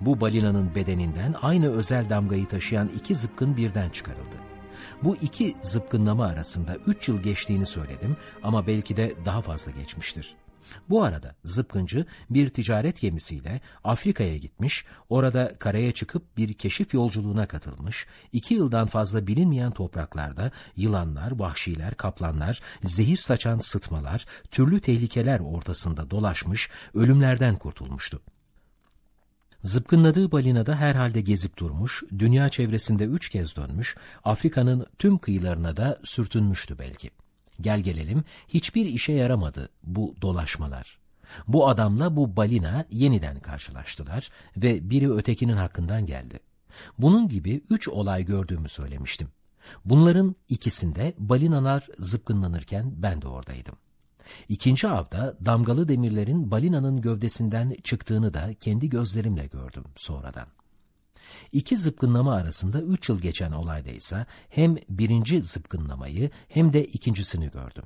Bu balinanın bedeninden aynı özel damgayı taşıyan iki zıpkın birden çıkarıldı. Bu iki zıpkınlama arasında üç yıl geçtiğini söyledim ama belki de daha fazla geçmiştir. Bu arada zıpkıncı bir ticaret gemisiyle Afrika'ya gitmiş, orada karaya çıkıp bir keşif yolculuğuna katılmış, iki yıldan fazla bilinmeyen topraklarda yılanlar, vahşiler, kaplanlar, zehir saçan sıtmalar, türlü tehlikeler ortasında dolaşmış, ölümlerden kurtulmuştu. Zıpkınladığı balinada herhalde gezip durmuş, dünya çevresinde üç kez dönmüş, Afrika'nın tüm kıyılarına da sürtünmüştü belki. Gel gelelim hiçbir işe yaramadı bu dolaşmalar. Bu adamla bu balina yeniden karşılaştılar ve biri ötekinin hakkından geldi. Bunun gibi üç olay gördüğümü söylemiştim. Bunların ikisinde balinalar zıpkınlanırken ben de oradaydım. İkinci avda damgalı demirlerin balinanın gövdesinden çıktığını da kendi gözlerimle gördüm sonradan. İki zıpkınlama arasında üç yıl geçen olayda ise hem birinci zıpkınlamayı hem de ikincisini gördüm.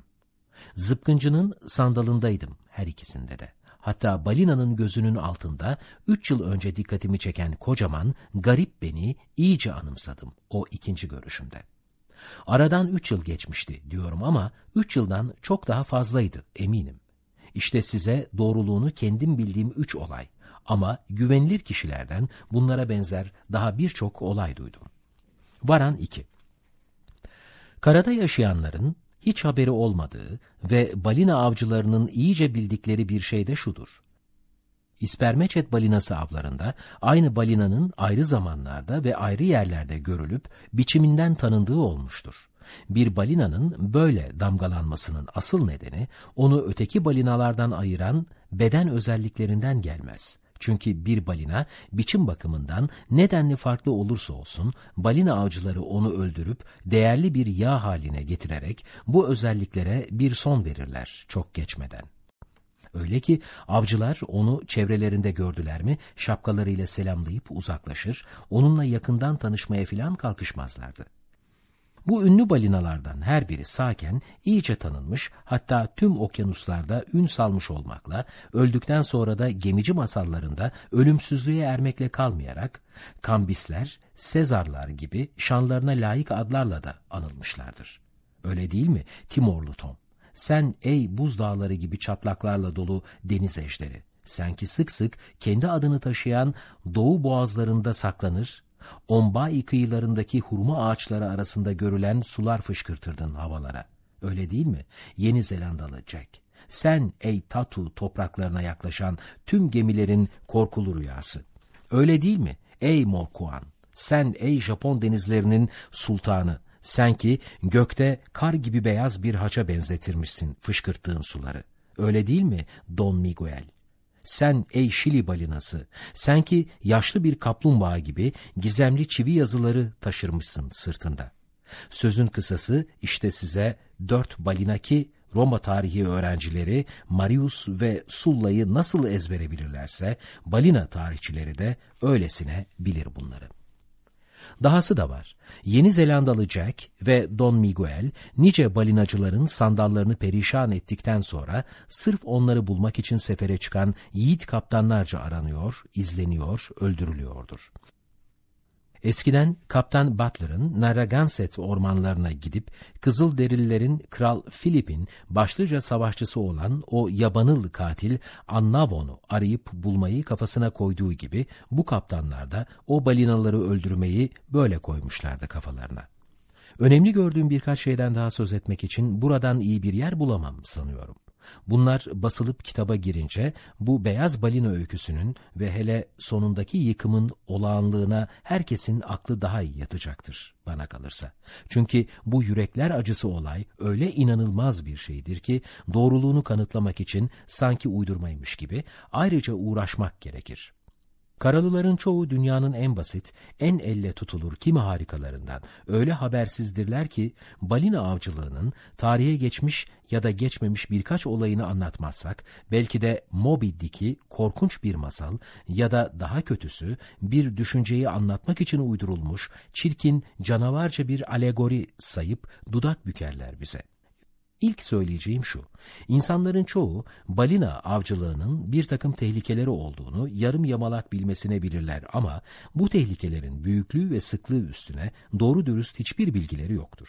Zıpkıncının sandalındaydım her ikisinde de. Hatta balinanın gözünün altında üç yıl önce dikkatimi çeken kocaman, garip beni iyice anımsadım o ikinci görüşümde. Aradan üç yıl geçmişti diyorum ama üç yıldan çok daha fazlaydı eminim. İşte size doğruluğunu kendim bildiğim üç olay. Ama güvenilir kişilerden bunlara benzer daha birçok olay duydum. Varan 2 Karada yaşayanların hiç haberi olmadığı ve balina avcılarının iyice bildikleri bir şey de şudur. İspermeçet balinası avlarında aynı balinanın ayrı zamanlarda ve ayrı yerlerde görülüp biçiminden tanındığı olmuştur. Bir balinanın böyle damgalanmasının asıl nedeni onu öteki balinalardan ayıran beden özelliklerinden gelmez. Çünkü bir balina biçim bakımından nedenli farklı olursa olsun balina avcıları onu öldürüp değerli bir yağ haline getirerek bu özelliklere bir son verirler çok geçmeden. Öyle ki avcılar onu çevrelerinde gördüler mi şapkalarıyla selamlayıp uzaklaşır, onunla yakından tanışmaya filan kalkışmazlardı. Bu ünlü balinalardan her biri sağken iyice tanınmış hatta tüm okyanuslarda ün salmış olmakla öldükten sonra da gemici masallarında ölümsüzlüğe ermekle kalmayarak kambisler, sezarlar gibi şanlarına layık adlarla da anılmışlardır. Öyle değil mi Timorlu Tom? Sen ey buzdağları gibi çatlaklarla dolu deniz ejderi, sen ki sık sık kendi adını taşıyan doğu boğazlarında saklanır, Ombai kıyılarındaki hurma ağaçları arasında görülen sular fışkırtırdın havalara. Öyle değil mi? Yeni Zelandalı Jack. Sen ey Tatu topraklarına yaklaşan tüm gemilerin korkulu rüyası. Öyle değil mi? Ey Morkuan. Sen ey Japon denizlerinin sultanı. Sen ki gökte kar gibi beyaz bir haça benzetirmişsin fışkırttığın suları. Öyle değil mi Don Miguel? Sen ey Şili balinası, sen ki yaşlı bir kaplumbağa gibi gizemli çivi yazıları taşırmışsın sırtında. Sözün kısası işte size dört balina ki Roma tarihi öğrencileri Marius ve Sulla'yı nasıl ezbere bilirlerse balina tarihçileri de öylesine bilir bunları. Dahası da var. Yeni Zelandalı Jack ve Don Miguel nice balinacıların sandallarını perişan ettikten sonra sırf onları bulmak için sefere çıkan yiğit kaptanlarca aranıyor, izleniyor, öldürülüyordur. Eskiden Kaptan Butler'ın Narragansett ormanlarına gidip Kızılderililerin Kral Philip'in başlıca savaşçısı olan o yabanıl katil Annavon'u arayıp bulmayı kafasına koyduğu gibi bu kaptanlar da o balinaları öldürmeyi böyle koymuşlardı kafalarına. Önemli gördüğüm birkaç şeyden daha söz etmek için buradan iyi bir yer bulamam sanıyorum. Bunlar basılıp kitaba girince bu beyaz balina öyküsünün ve hele sonundaki yıkımın olağanlığına herkesin aklı daha iyi yatacaktır bana kalırsa. Çünkü bu yürekler acısı olay öyle inanılmaz bir şeydir ki doğruluğunu kanıtlamak için sanki uydurmaymış gibi ayrıca uğraşmak gerekir. Karalıların çoğu dünyanın en basit, en elle tutulur kimi harikalarından öyle habersizdirler ki balina avcılığının tarihe geçmiş ya da geçmemiş birkaç olayını anlatmazsak belki de Moby Dick'i korkunç bir masal ya da daha kötüsü bir düşünceyi anlatmak için uydurulmuş çirkin canavarca bir alegori sayıp dudak bükerler bize. İlk söyleyeceğim şu, insanların çoğu balina avcılığının bir takım tehlikeleri olduğunu yarım yamalak bilmesine bilirler ama bu tehlikelerin büyüklüğü ve sıklığı üstüne doğru dürüst hiçbir bilgileri yoktur.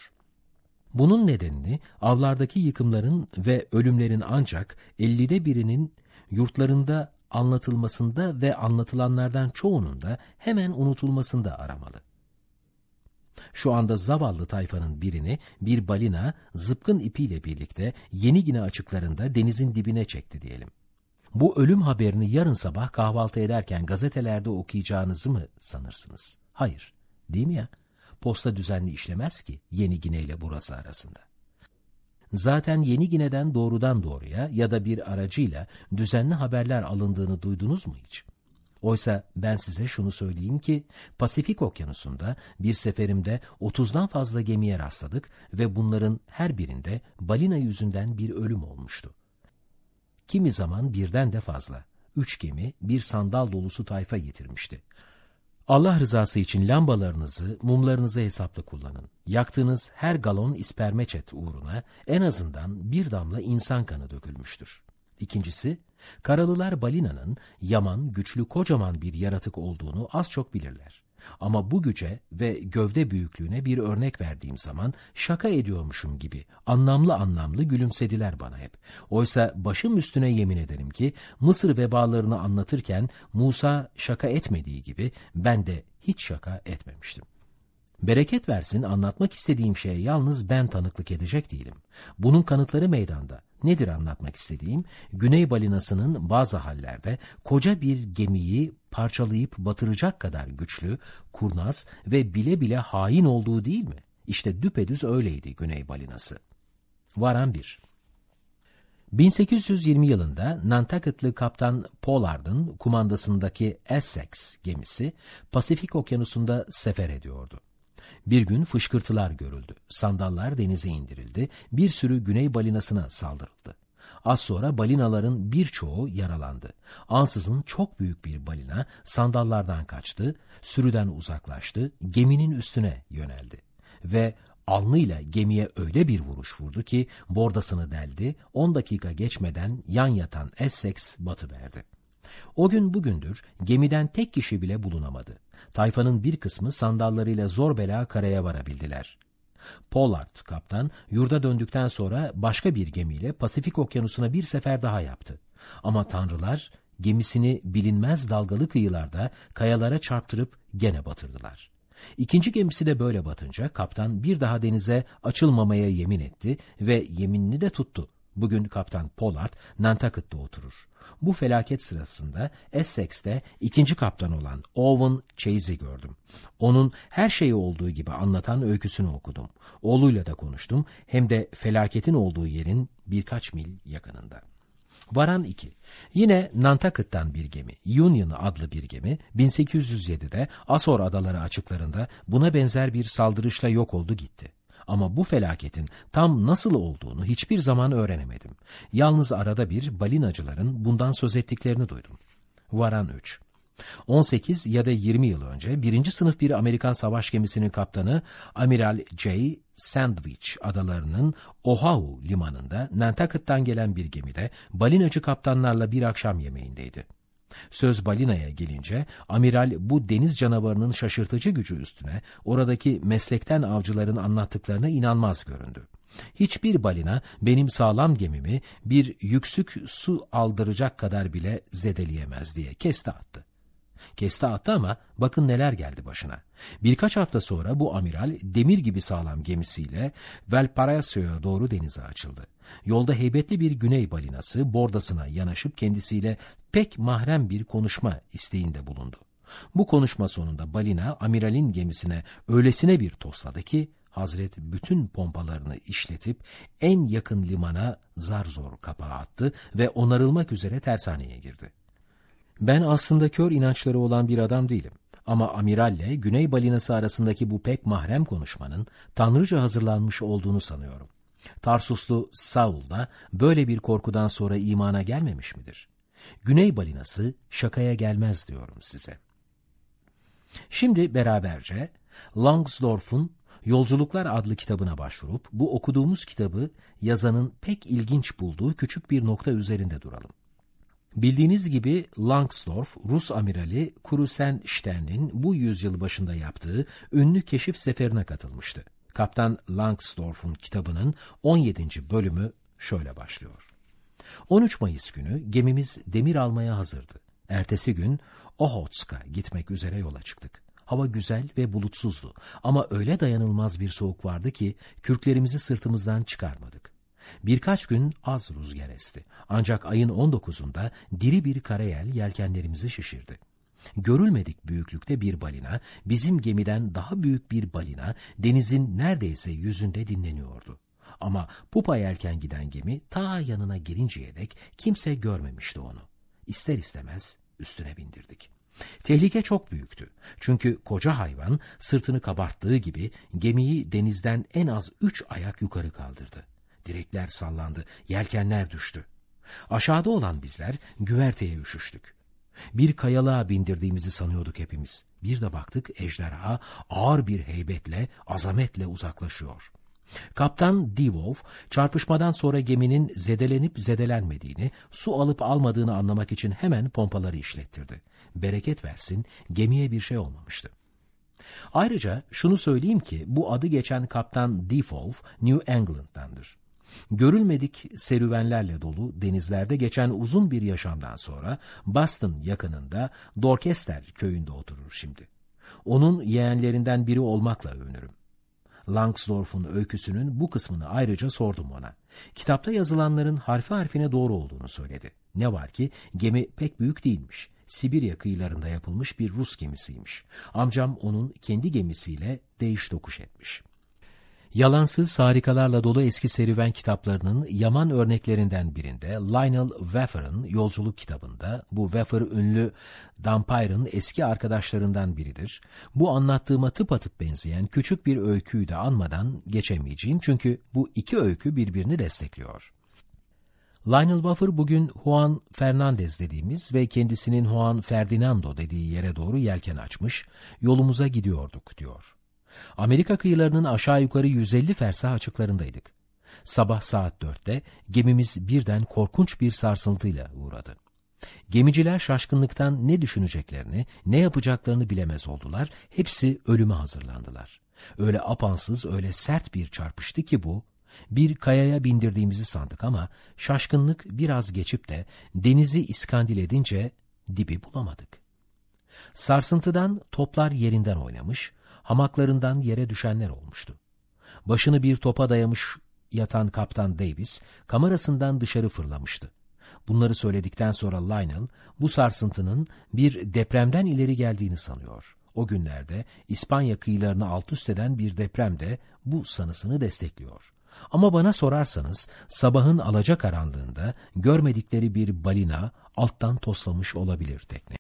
Bunun nedenini avlardaki yıkımların ve ölümlerin ancak 50'de birinin yurtlarında anlatılmasında ve anlatılanlardan çoğunun da hemen unutulmasında aramalı. Şu anda zavallı tayfanın birini bir balina zıpkın ipiyle birlikte Yeni Gine açıklarında denizin dibine çekti diyelim. Bu ölüm haberini yarın sabah kahvaltı ederken gazetelerde okuyacağınızı mı sanırsınız? Hayır, değil mi ya? Posta düzenli işlemez ki Yeni Gine ile burası arasında. Zaten Yeni Gine'den doğrudan doğruya ya da bir aracıyla düzenli haberler alındığını duydunuz mu hiç? Oysa ben size şunu söyleyeyim ki Pasifik Okyanusu'nda bir seferimde 30'dan fazla gemiye rastladık ve bunların her birinde balina yüzünden bir ölüm olmuştu. Kimi zaman birden de fazla. Üç gemi bir sandal dolusu tayfa getirmişti. Allah rızası için lambalarınızı, mumlarınızı hesaplı kullanın. Yaktığınız her galon ispermeçet uğruna en azından bir damla insan kanı dökülmüştür. İkincisi, karalılar balinanın yaman, güçlü, kocaman bir yaratık olduğunu az çok bilirler. Ama bu güce ve gövde büyüklüğüne bir örnek verdiğim zaman şaka ediyormuşum gibi anlamlı anlamlı gülümsediler bana hep. Oysa başım üstüne yemin ederim ki Mısır vebalarını anlatırken Musa şaka etmediği gibi ben de hiç şaka etmemiştim. Bereket versin anlatmak istediğim şeye yalnız ben tanıklık edecek değilim. Bunun kanıtları meydanda. Nedir anlatmak istediğim? Güney balinasının bazı hallerde koca bir gemiyi parçalayıp batıracak kadar güçlü, kurnaz ve bile bile hain olduğu değil mi? İşte düpedüz öyleydi Güney balinası. Varan 1 1820 yılında Nantucket'lı kaptan Pollard'ın kumandasındaki Essex gemisi Pasifik okyanusunda sefer ediyordu. Bir gün fışkırtılar görüldü. Sandallar denize indirildi. Bir sürü güney balinasına saldırıldı. Az sonra balinaların birçoğu yaralandı. Ansızın çok büyük bir balina sandallardan kaçtı, sürüden uzaklaştı, geminin üstüne yöneldi. Ve alnıyla gemiye öyle bir vuruş vurdu ki bordasını deldi, 10 dakika geçmeden yan yatan Essex batıverdi. O gün bugündür gemiden tek kişi bile bulunamadı. Tayfanın bir kısmı sandallarıyla zor bela karaya varabildiler. Pollard kaptan yurda döndükten sonra başka bir gemiyle Pasifik okyanusuna bir sefer daha yaptı. Ama tanrılar gemisini bilinmez dalgalı kıyılarda kayalara çarptırıp gene batırdılar. İkinci gemisi de böyle batınca kaptan bir daha denize açılmamaya yemin etti ve yeminini de tuttu. Bugün kaptan Pollard Nantucket'ta oturur. Bu felaket sırasında Essex'te ikinci kaptan olan Owen Chase'i gördüm. Onun her şeyi olduğu gibi anlatan öyküsünü okudum. Oğluyla da konuştum hem de felaketin olduğu yerin birkaç mil yakınında. Varan 2. Yine Nantucket'tan bir gemi, Union adlı bir gemi, 1807'de Asor adaları açıklarında buna benzer bir saldırışla yok oldu gitti. Ama bu felaketin tam nasıl olduğunu hiçbir zaman öğrenemedim. Yalnız arada bir balinacıların bundan söz ettiklerini duydum. Varan 3 18 ya da 20 yıl önce birinci sınıf bir Amerikan savaş gemisinin kaptanı Amiral J. Sandwich adalarının Oahu limanında Nantucket'tan gelen bir gemide balinacı kaptanlarla bir akşam yemeğindeydi. Söz balinaya gelince amiral bu deniz canavarının şaşırtıcı gücü üstüne oradaki meslekten avcıların anlattıklarına inanmaz göründü. Hiçbir balina benim sağlam gemimi bir yüksük su aldıracak kadar bile zedeleyemez diye kesti attı. Kesti attı ama bakın neler geldi başına. Birkaç hafta sonra bu amiral demir gibi sağlam gemisiyle Valparaiso'ya doğru denize açıldı. Yolda heybetli bir güney balinası bordasına yanaşıp kendisiyle pek mahrem bir konuşma isteğinde bulundu. Bu konuşma sonunda balina amiralin gemisine öylesine bir tosladı ki Hazret bütün pompalarını işletip en yakın limana zar zor kapağı attı ve onarılmak üzere tersaneye girdi. Ben aslında kör inançları olan bir adam değilim. Ama amiralle Güney balinası arasındaki bu pek mahrem konuşmanın tanrıca hazırlanmış olduğunu sanıyorum. Tarsuslu Saul da böyle bir korkudan sonra imana gelmemiş midir? Güney balinası şakaya gelmez diyorum size. Şimdi beraberce Langsdorff'un Yolculuklar adlı kitabına başvurup bu okuduğumuz kitabı yazanın pek ilginç bulduğu küçük bir nokta üzerinde duralım. Bildiğiniz gibi Langsdorff, Rus amirali Krusenstern'in bu yüzyıl başında yaptığı ünlü keşif seferine katılmıştı. Kaptan Langsdorff'un kitabının 17. bölümü şöyle başlıyor. 13 Mayıs günü gemimiz demir almaya hazırdı. Ertesi gün Ohotsk'a gitmek üzere yola çıktık. Hava güzel ve bulutsuzdu ama öyle dayanılmaz bir soğuk vardı ki kürklerimizi sırtımızdan çıkarmadık. Birkaç gün az rüzgar esti. Ancak ayın 19'unda diri bir karayel yelkenlerimizi şişirdi. Görülmedik büyüklükte bir balina, bizim gemiden daha büyük bir balina denizin neredeyse yüzünde dinleniyordu. Ama pupa yelken giden gemi ta yanına girinceye dek kimse görmemişti onu. İster istemez üstüne bindirdik. Tehlike çok büyüktü. Çünkü koca hayvan sırtını kabarttığı gibi gemiyi denizden en az üç ayak yukarı kaldırdı. Direkler sallandı, yelkenler düştü. Aşağıda olan bizler güverteye üşüştük. Bir kayalığa bindirdiğimizi sanıyorduk hepimiz. Bir de baktık ejderha ağır bir heybetle, azametle uzaklaşıyor. Kaptan Devolf, çarpışmadan sonra geminin zedelenip zedelenmediğini, su alıp almadığını anlamak için hemen pompaları işlettirdi. Bereket versin, gemiye bir şey olmamıştı. Ayrıca şunu söyleyeyim ki bu adı geçen Kaptan Devolf, New England'dandır. Görülmedik serüvenlerle dolu denizlerde geçen uzun bir yaşamdan sonra Boston yakınında Dorchester köyünde oturur şimdi. Onun yeğenlerinden biri olmakla övünürüm. Langsdorff'un öyküsünün bu kısmını ayrıca sordum ona. Kitapta yazılanların harfi harfine doğru olduğunu söyledi. Ne var ki gemi pek büyük değilmiş. Sibirya kıyılarında yapılmış bir Rus gemisiymiş. Amcam onun kendi gemisiyle değiş tokuş etmiş. Yalansız harikalarla dolu eski serüven kitaplarının yaman örneklerinden birinde Lionel Waffer'ın yolculuk kitabında, bu Waffer ünlü Dampire'ın eski arkadaşlarından biridir. Bu anlattığıma tıpatıp benzeyen küçük bir öyküyü de anmadan geçemeyeceğim çünkü bu iki öykü birbirini destekliyor. Lionel Waffer bugün Juan Fernandez dediğimiz ve kendisinin Juan Ferdinando dediği yere doğru yelken açmış, yolumuza gidiyorduk diyor. Amerika kıyılarının aşağı yukarı 150 fersah açıklarındaydık. Sabah saat dörtte gemimiz birden korkunç bir sarsıntıyla uğradı. Gemiciler şaşkınlıktan ne düşüneceklerini, ne yapacaklarını bilemez oldular, hepsi ölüme hazırlandılar. Öyle apansız, öyle sert bir çarpıştı ki bu, bir kayaya bindirdiğimizi sandık ama şaşkınlık biraz geçip de denizi iskandil edince dibi bulamadık. Sarsıntıdan toplar yerinden oynamış, hamaklarından yere düşenler olmuştu. Başını bir topa dayamış yatan kaptan Davis kamerasından dışarı fırlamıştı. Bunları söyledikten sonra Lionel bu sarsıntının bir depremden ileri geldiğini sanıyor. O günlerde İspanya kıyılarını alt üst eden bir deprem de bu sanısını destekliyor. Ama bana sorarsanız sabahın alacakaranlığında görmedikleri bir balina alttan toslamış olabilir tekne.